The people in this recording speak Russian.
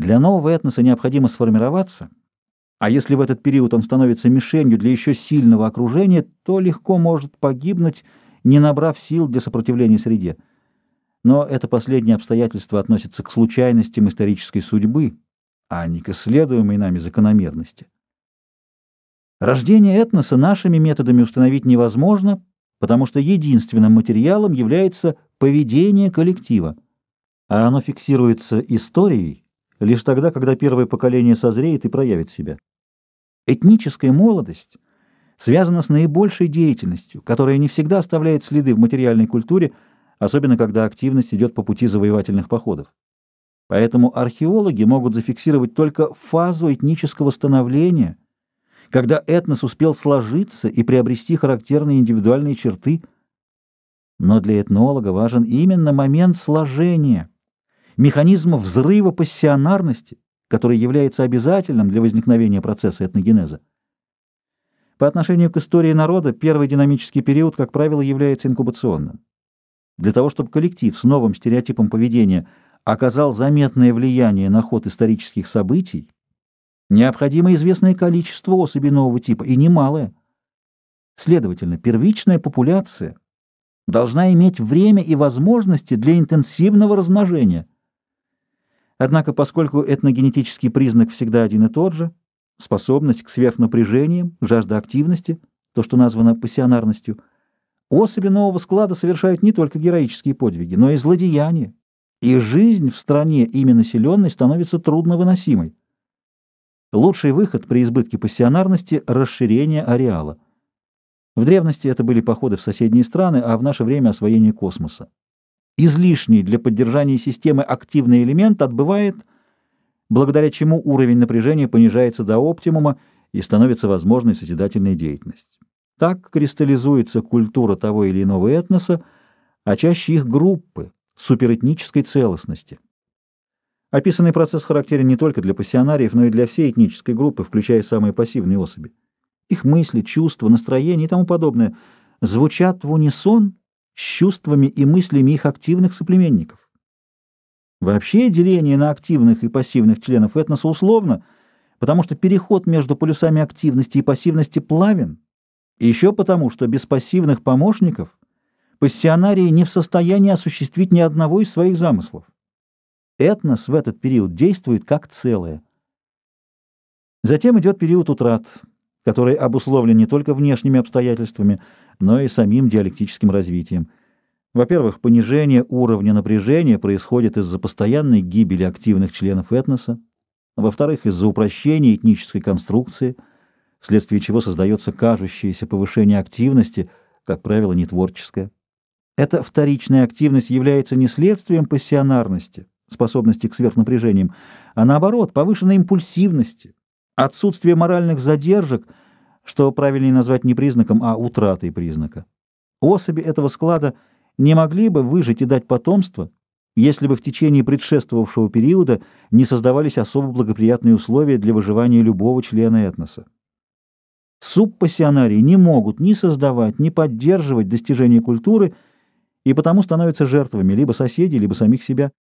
Для нового этноса необходимо сформироваться, а если в этот период он становится мишенью для еще сильного окружения, то легко может погибнуть, не набрав сил для сопротивления среде. Но это последнее обстоятельство относится к случайностям исторической судьбы, а не к исследуемой нами закономерности. Рождение этноса нашими методами установить невозможно, потому что единственным материалом является поведение коллектива, а оно фиксируется историей лишь тогда, когда первое поколение созреет и проявит себя. Этническая молодость связана с наибольшей деятельностью, которая не всегда оставляет следы в материальной культуре, особенно когда активность идет по пути завоевательных походов. Поэтому археологи могут зафиксировать только фазу этнического становления, когда этнос успел сложиться и приобрести характерные индивидуальные черты. Но для этнолога важен именно момент сложения, механизм взрыва пассионарности, который является обязательным для возникновения процесса этногенеза. По отношению к истории народа первый динамический период, как правило, является инкубационным. Для того, чтобы коллектив с новым стереотипом поведения – оказал заметное влияние на ход исторических событий, необходимо известное количество особей нового типа, и немалое. Следовательно, первичная популяция должна иметь время и возможности для интенсивного размножения. Однако, поскольку этногенетический признак всегда один и тот же, способность к сверхнапряжениям, жажда активности, то, что названо пассионарностью, особи нового склада совершают не только героические подвиги, но и злодеяния, и жизнь в стране, ими населенной, становится трудновыносимой. Лучший выход при избытке пассионарности – расширение ареала. В древности это были походы в соседние страны, а в наше время освоение космоса. Излишний для поддержания системы активный элемент отбывает, благодаря чему уровень напряжения понижается до оптимума и становится возможной созидательная деятельность. Так кристаллизуется культура того или иного этноса, а чаще их группы, суперэтнической целостности. Описанный процесс характерен не только для пассионариев, но и для всей этнической группы, включая самые пассивные особи. Их мысли, чувства, настроения и тому подобное звучат в унисон с чувствами и мыслями их активных соплеменников. Вообще деление на активных и пассивных членов этноса условно, потому что переход между полюсами активности и пассивности плавен, и еще потому, что без пассивных помощников пассионарии не в состоянии осуществить ни одного из своих замыслов. Этнос в этот период действует как целое. Затем идет период утрат, который обусловлен не только внешними обстоятельствами, но и самим диалектическим развитием. Во-первых, понижение уровня напряжения происходит из-за постоянной гибели активных членов этноса, во-вторых, из-за упрощения этнической конструкции, вследствие чего создается кажущееся повышение активности, как правило, нетворческое. Эта вторичная активность является не следствием пассионарности, способности к сверхнапряжениям, а наоборот, повышенной импульсивности, отсутствие моральных задержек, что правильнее назвать не признаком, а утратой признака. Особи этого склада не могли бы выжить и дать потомство, если бы в течение предшествовавшего периода не создавались особо благоприятные условия для выживания любого члена этноса. Субпассионарии не могут ни создавать, ни поддерживать достижения культуры – и потому становятся жертвами либо соседей, либо самих себя.